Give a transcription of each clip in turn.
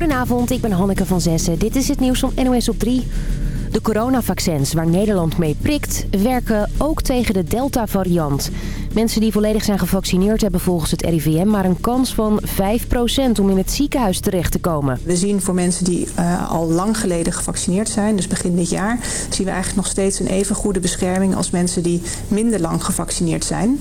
Goedenavond, ik ben Hanneke van Zessen. Dit is het nieuws van NOS op 3. De coronavaccins waar Nederland mee prikt werken ook tegen de Delta-variant. Mensen die volledig zijn gevaccineerd hebben volgens het RIVM maar een kans van 5% om in het ziekenhuis terecht te komen. We zien voor mensen die uh, al lang geleden gevaccineerd zijn, dus begin dit jaar, zien we eigenlijk nog steeds een even goede bescherming als mensen die minder lang gevaccineerd zijn.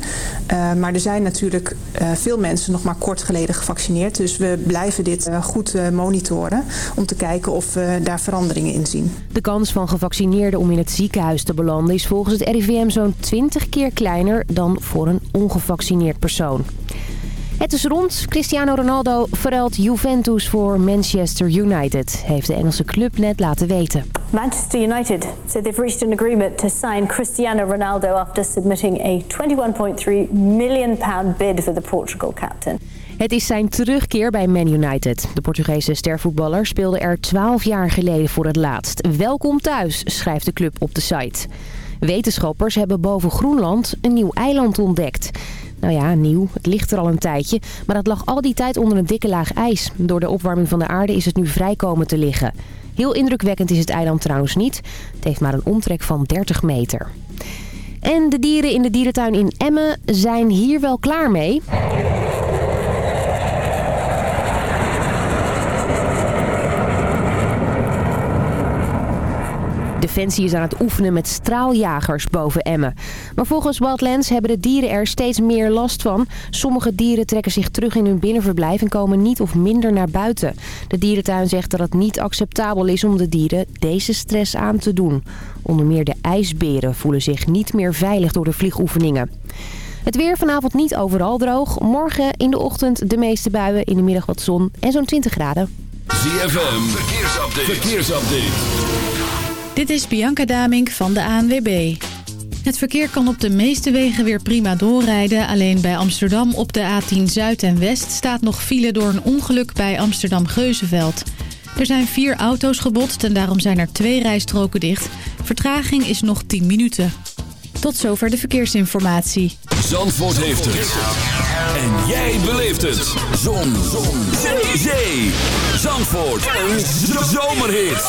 Uh, maar er zijn natuurlijk uh, veel mensen nog maar kort geleden gevaccineerd. Dus we blijven dit goed monitoren om te kijken of we daar veranderingen in zien. De kans van gevaccineerden om in het ziekenhuis te belanden is volgens het RIVM zo'n 20 keer kleiner dan voor voor een ongevaccineerd persoon. Het is rond. Cristiano Ronaldo verruilt Juventus voor Manchester United, heeft de Engelse club net laten weten. Manchester United said they've reached an agreement to sign Cristiano Ronaldo after submitting a 21.3 million pound bid for the Portugal captain. Het is zijn terugkeer bij Man United. De Portugese stervoetballer speelde er 12 jaar geleden voor het laatst. Welkom thuis, schrijft de club op de site. Wetenschappers hebben boven Groenland een nieuw eiland ontdekt. Nou ja, nieuw. Het ligt er al een tijdje. Maar dat lag al die tijd onder een dikke laag ijs. Door de opwarming van de aarde is het nu vrij komen te liggen. Heel indrukwekkend is het eiland trouwens niet. Het heeft maar een omtrek van 30 meter. En de dieren in de dierentuin in Emmen zijn hier wel klaar mee. Defensie is aan het oefenen met straaljagers boven Emmen. Maar volgens Wildlands hebben de dieren er steeds meer last van. Sommige dieren trekken zich terug in hun binnenverblijf en komen niet of minder naar buiten. De dierentuin zegt dat het niet acceptabel is om de dieren deze stress aan te doen. Onder meer de ijsberen voelen zich niet meer veilig door de vliegoefeningen. Het weer vanavond niet overal droog. Morgen in de ochtend de meeste buien, in de middag wat zon en zo'n 20 graden. ZFM, verkeersupdate. verkeersupdate. Dit is Bianca Damink van de ANWB. Het verkeer kan op de meeste wegen weer prima doorrijden. Alleen bij Amsterdam op de A10 Zuid en West staat nog file door een ongeluk bij Amsterdam-Geuzenveld. Er zijn vier auto's gebotst en daarom zijn er twee rijstroken dicht. Vertraging is nog 10 minuten. Tot zover de verkeersinformatie. Zandvoort heeft het. En jij beleeft het. Zon. Zon. Zee. Zandvoort. Een zomerhit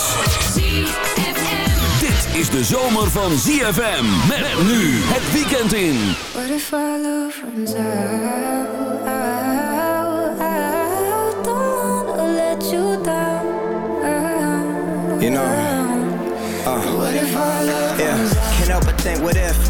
is de zomer van ZFM. Met nu het weekend in. What if our love runs out, out Don't wanna let you down, You know, uh, what if our love yeah. runs out Can't help but think, what if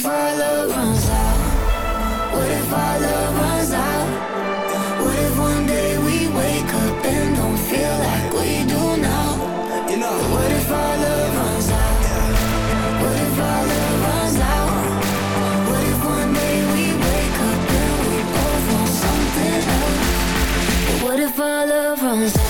If our love runs out? What if our love runs out? What if one day we wake up and don't feel like we do now? You know, what if our love runs out? What if our love runs out? What if one day we wake up and we both want something else? what if our love runs out?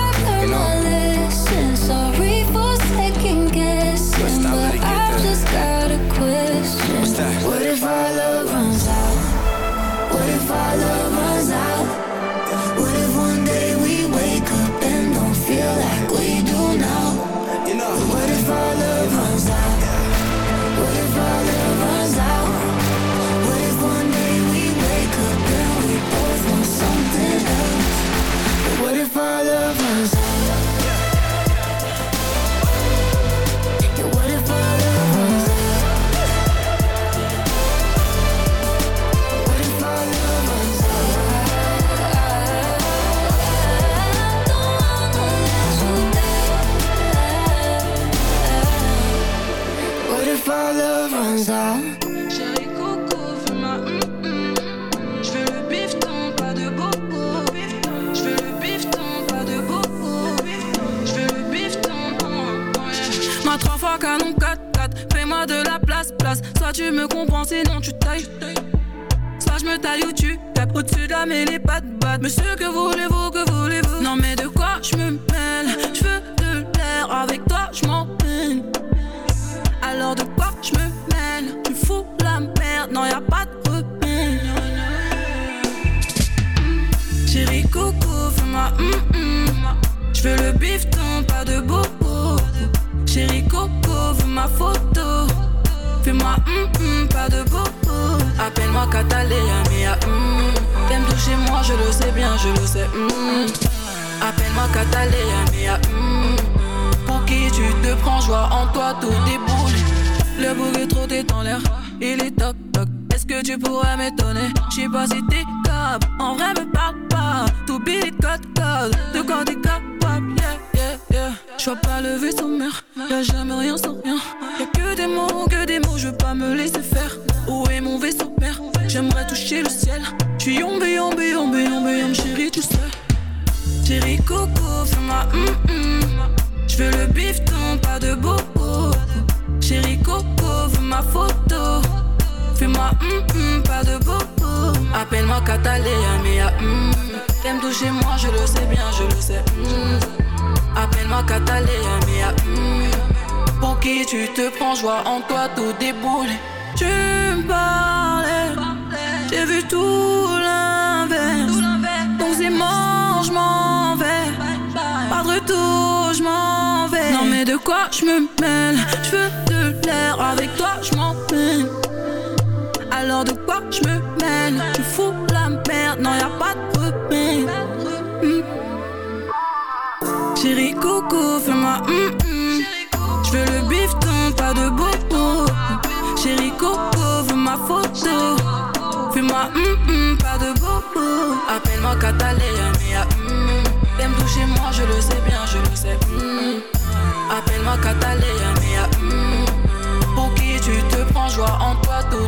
Ja Hamza. Chérie Coco veut ma mm hum, hum. Je veux le bifton, pas de bobo. Je veux le bifton, pas de bobo. Je veux le bifton, Ma trois fois canon 4-4. Fais-moi de la place, place. Soit tu me comprends, sinon tu tailles. Soit je me taille ou tu tapes au-dessus de la mêlée, pas de batte. Monsieur, que voulez-vous, que voulez-vous? Non, mais de quoi je me mêle? Je veux de l'air, avec toi je m'en alors de quoi je me la merde, non, pas de repère. Chérie Coco, fais-moi hum hum. Je veux le bifton, pas de bobo. Chérie Coco, veux ma photo. Fais-moi hum hum, pas de bobo. Appelle-moi Catalina, mia hum. T'aimes toucher moi, je le sais bien, je le sais. Appelle-moi Catalina, mia hum. Pour qui tu te prends, joie en toi, tout déboule. Le bouc est trop dans l'air, il est toc toc. Est-ce que tu pourrais m'étonner? J'sais pas si t'es cop, en vrai me parle pas. Tout billet code code, de quoi t'es capable, yeah yeah yeah. J'vois pas le vaisseau mère, y'a jamais rien sans rien. Y'a que des mots, que des mots, je veux pas me laisser faire. Où est mon vaisseau mère? J'aimerais toucher le ciel. J'suis yombe, yombe, yombe, yombe, yombe, chérie, tu sais. Chérie Coco, fais-moi hum hum. J'veux le bifton, pas de bobo. Chérie Coco, veux ma photo. Fais-moi hum hum, pas de bobo. Appelle-moi Catalina, mia hum. T'aimes toucher moi, je le sais bien, je le sais. hum. Appelle-moi Catalina, mia hum. Pour qui tu te prends, joie en toi, tout déboule. Tu me parlais, j'ai vu tout l'inverse. Donc c'est mort, je m'en vais. Pas de retour, je m'en vais. Mais de quoi je me mêle? Je veux de l'air, avec toi je m'en mêle. Alors de quoi je me mêle? Tu fous la merde, non y'a pas de repère. Hmm. Chérie Coco, fais-moi hum hum. Je veux le bifton, pas de bobo. Chérie Coco, veux ma photo. Fais-moi hum hum, pas de bobo. Appelle-moi Catalina, mia hum. T'aimes toucher moi, je le sais bien, je le sais. Appelle-moi Catalina, mia hum. Pour qui tu te prends, joie en toi, tout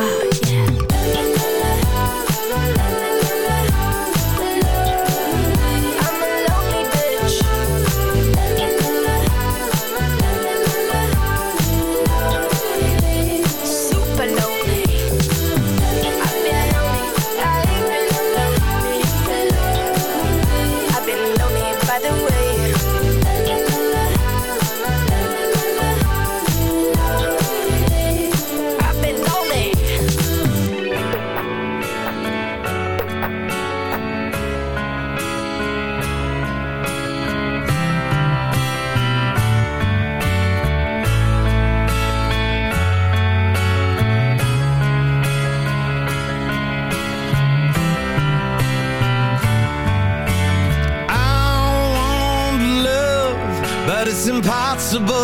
and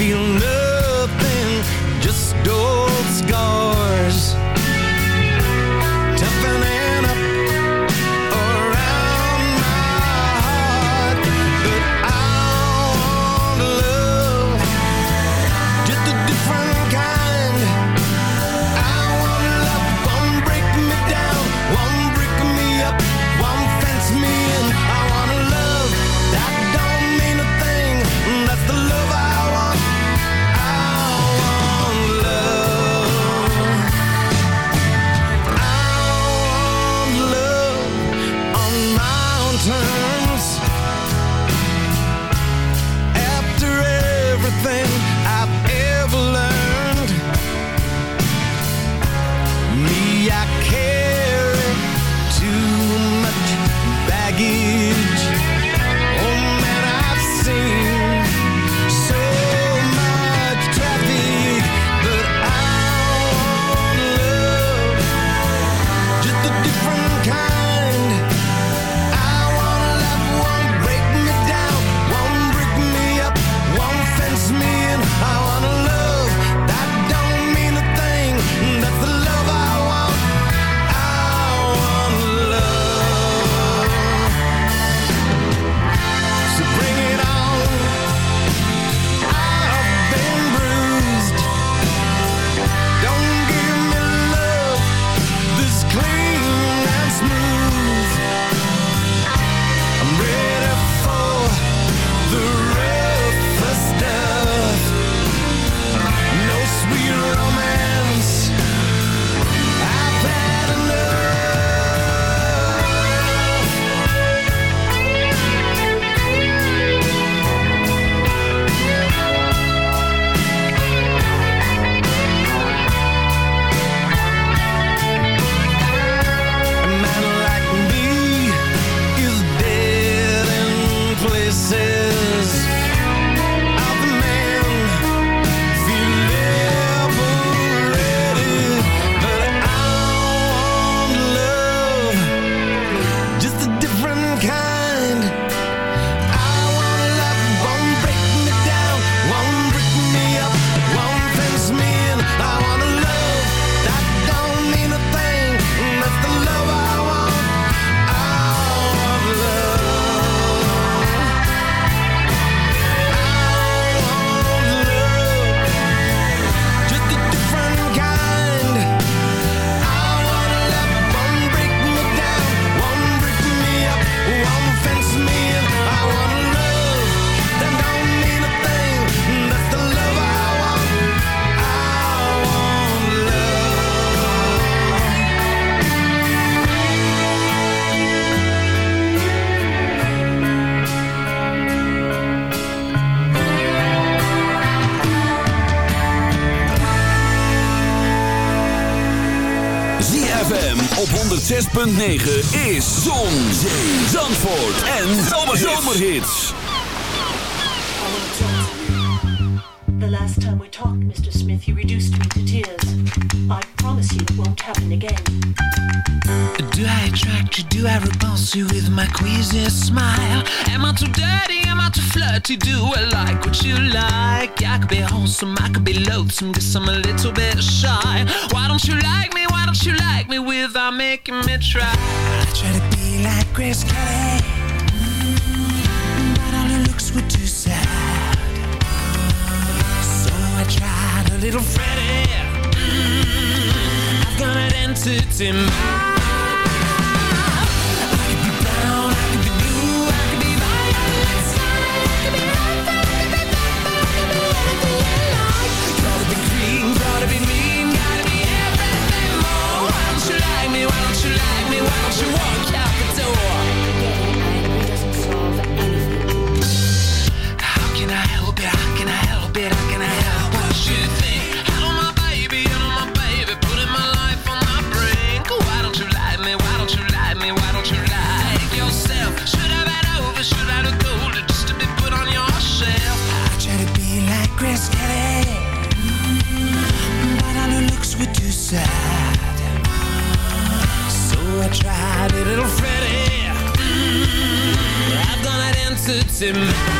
feel nothing, just don't 106.9 is Zon, Zee, Zandvoort en Zomerhits. The last time we talked, Mr. Smith, you reduced me to tears. I promise you it won't happen again. Do I attract you? Do I repulse you with my queasy smile? Am I too dirty? Am I too flirty? Do I like what you like? like I could be wholesome, I could be loathsome Guess I'm a little bit shy. Why don't you like me, why don't you like me Without making me try? I try to be like Chris Kelly. Mm -hmm. But all her looks were too sad. So I tried a little Freddie mm -hmm. I've got an entity mind. you want. Suits him.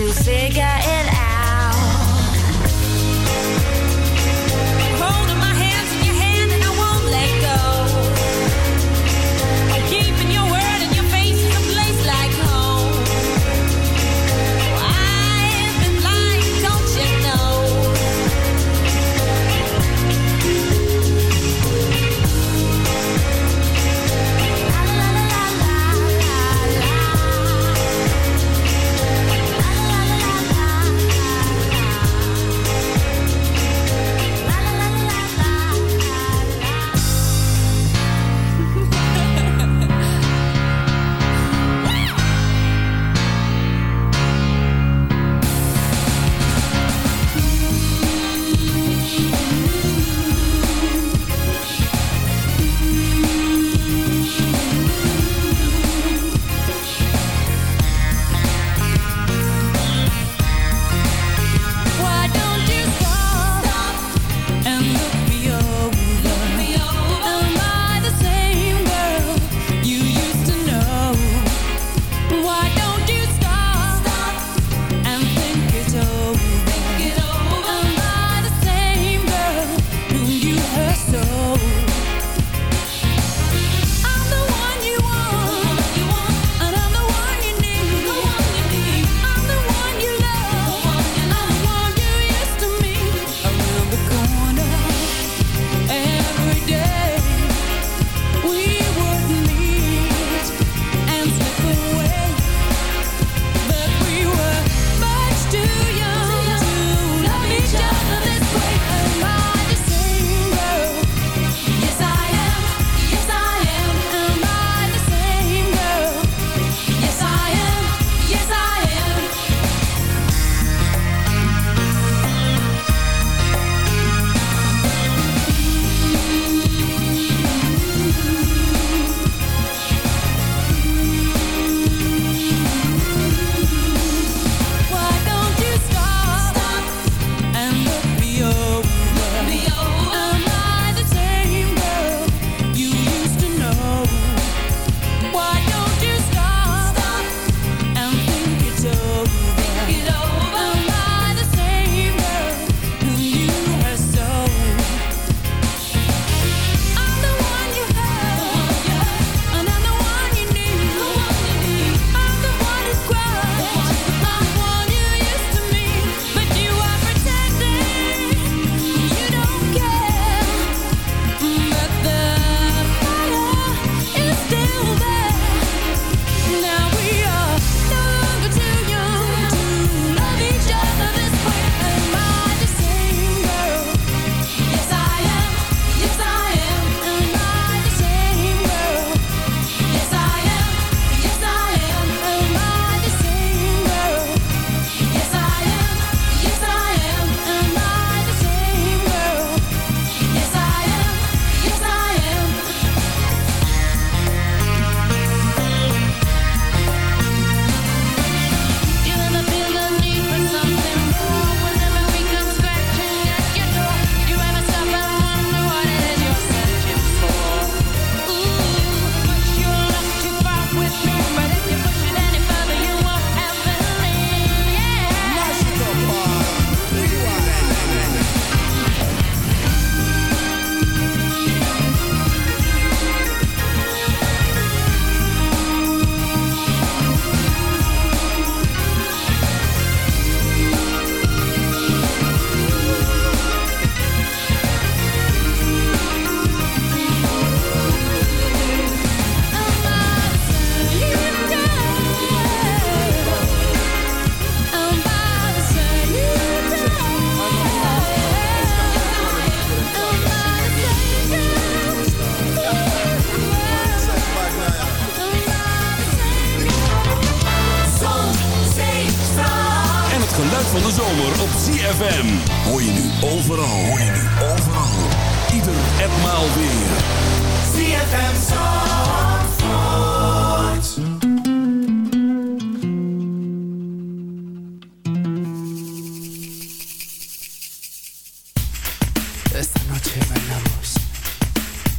To figure it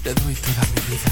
Te doy toda mi vida.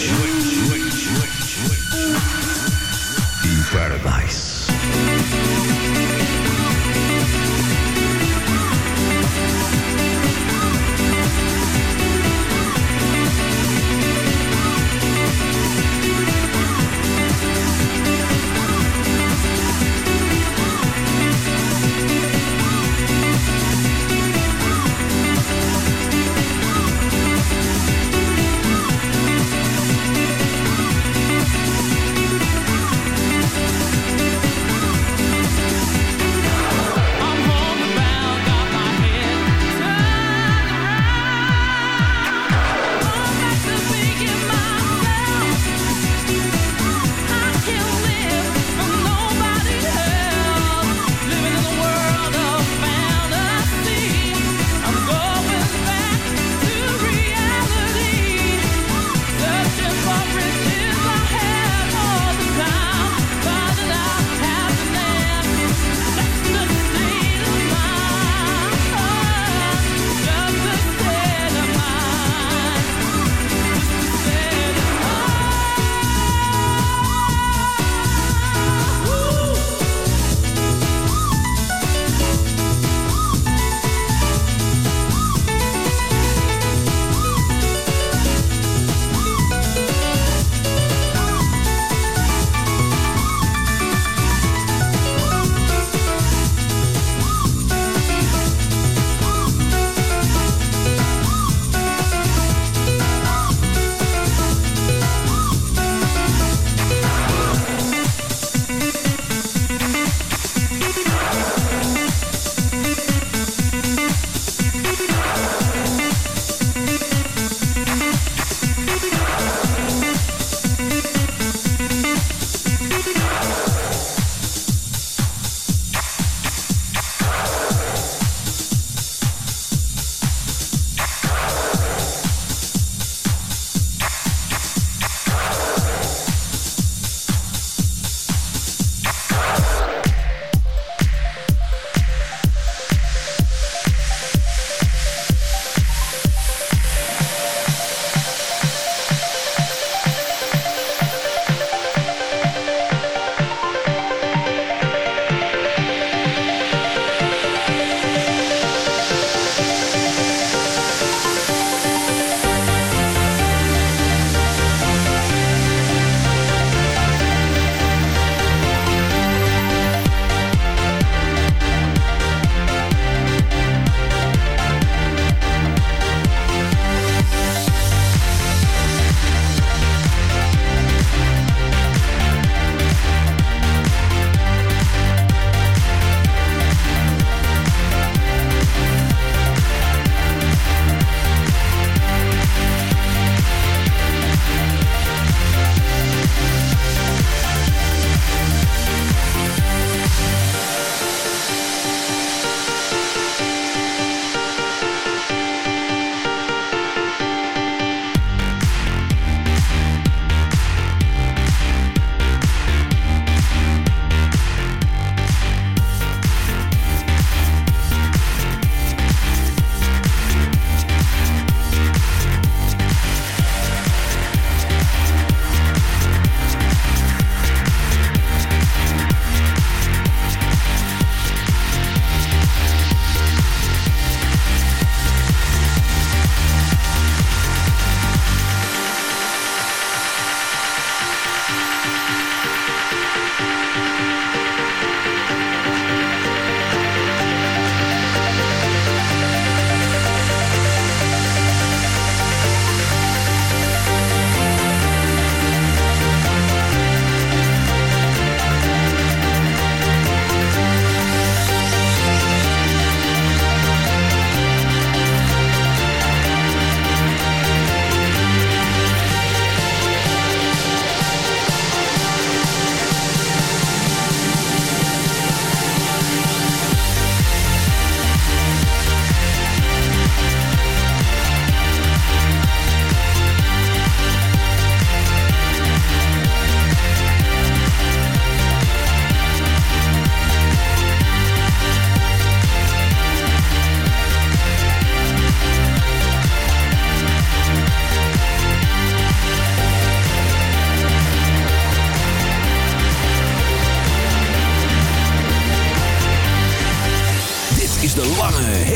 In paradise.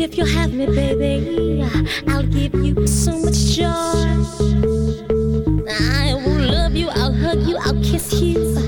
If you have me, baby, I'll give you so much joy. I will love you, I'll hug you, I'll kiss you.